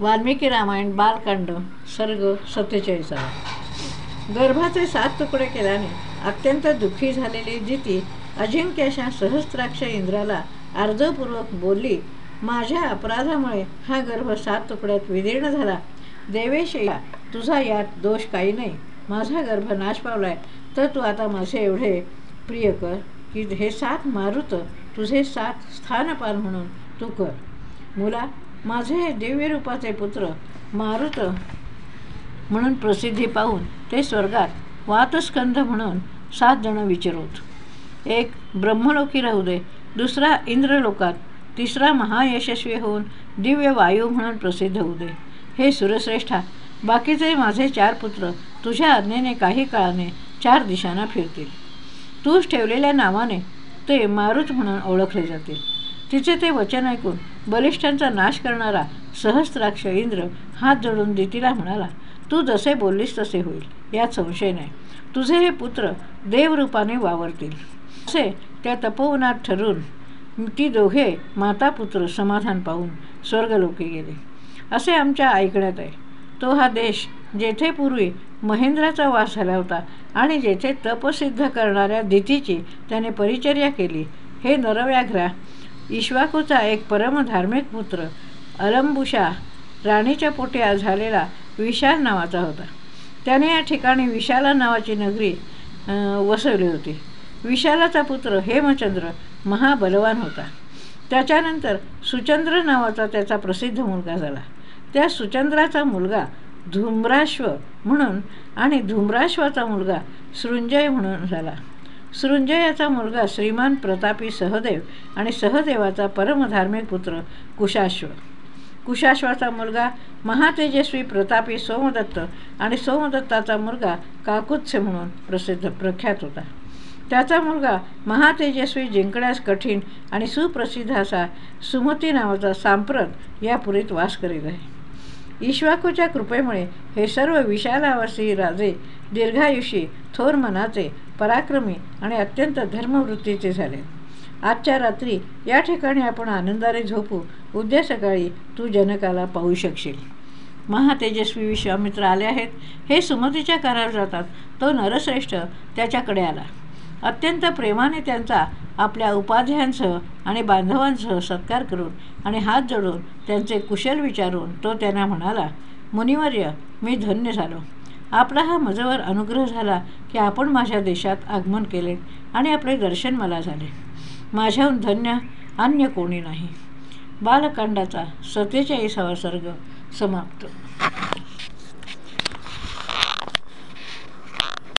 वाल्मिकी रामायण बालकांड सर्ग सत्तेचाळीसावा गर्भाचे सात तुकडे केल्याने अत्यंत दुःखी झालेली जिती अजिंक्यशा सहस्त्राक्ष इंद्राला अर्जपूर्वक बोलली माझ्या अपराधामुळे हा गर्भ सात तुकड्यात विदीर्ण झाला. देवेशया तुझा यात दोष काही नाही. माझा गर्भ नाश पावलाय. तर तू आता माझे एवढे प्रिय कर की हे सात मारुत तुझे सात स्थानपाल म्हणून तू कर. मुला माझे हे दिव्य रूपाचे पुत्र मारुत म्हणून प्रसिद्धी पाहून ते स्वर्गात वातस्कंध म्हणून सात जण विचारवत एक ब्रह्मलोकी राहू दे दुसरा इंद्रलोकात तिसरा महायशस्वी होऊन दिव्य वायू म्हणून प्रसिद्ध होऊ दे. हे सुरश्रेष्ठा बाकीचे माझे चार पुत्र तुझ्या आज्ञेने काही काळाने चार दिशांना फिरतील. तूच ठेवलेल्या नावाने ते मारुत म्हणून ओळखले जातील. तिचे ते वचन ऐकून बलिष्ठांचा नाश करणारा सहस्त्राक्ष इंद्र हात जोडून दितीला म्हणाला तू जसे बोललीस तसे होईल यात संशय नाही. तुझे हे पुत्र देवरूपाने वावरतील. असे त्या तपोवनात ठरून ती दोघे माता पुत्र समाधान पाहून स्वर्गलोकी गेले. असे आमच्या ऐकण्यात आहे. तो हा देश जेथे पूर्वी महेंद्राचा वास झाला होता आणि जेथे तपसिद्ध करणाऱ्या दितीची त्याने परिचर्या केली हे नरव्याघ्रा इश्वाकूचा एक परमधार्मिक पुत्र अलंबुषा राणीच्या पोटी झालेला विशाल नावाचा होता. त्याने या ठिकाणी विशाला नावाची नगरी वसवली होती. विशालाचा पुत्र हेमचंद्र महाबलवान होता. त्याच्यानंतर सुचंद्र नावाचा त्याचा प्रसिद्ध मुलगा झाला. त्या सुचंद्राचा मुलगा धूम्राश्व म्हणून आणि धूम्राश्वाचा मुलगा सृंजय म्हणून झाला. सृंजयाचा मुलगा श्रीमान प्रतापी सहदेव आणि सहदेवाचा परमधार्मिक पुत्र कुशाश्व. कुशाश्वाचा मुलगा महातेजस्वी प्रतापी सोमदत्त आणि सोमदत्ताचा मुलगा काकुत्स्य म्हणून प्रसिद्ध प्रख्यात होता. त्याचा मुलगा महातेजस्वी जिंकण्यास कठीण आणि सुप्रसिद्ध असा सुमती नावाचा सांप्रत या पुरीत वास करीत आहे. ईश्वाकूच्या कृपेमुळे हे सर्व विशालावासी राजे दीर्घायुषी थोर मनाचे पराक्रमी आणि अत्यंत धर्मवृत्तीचे झाले. आजच्या रात्री या ठिकाणी आपण आनंदाने झोपू उद्या सकाळी तू जनकाला पाहू शकशील. महातेजस्वी विश्वामित्र आले आहेत. हे सुमतीच्या करार जातात तो नरश्रेष्ठ त्याच्याकडे आला. अत्यंत प्रेमाने त्यांचा आपल्या उपाध्यांसह आणि बांधवांसह सत्कार करून आणि हात जोडून त्यांचे कुशल विचारून तो त्यांना म्हणाला मुनिवर्य मी धन्य झालो. आपला हा मजवर अनुग्रह झाला की आपण माझ्या देशात आगमन केले आणि आपले दर्शन मला झाले. माझ्याहून धन्य अन्य कोणी नाही. बालकांडाचा सत्तेचाळीसावा सर्ग समाप्त.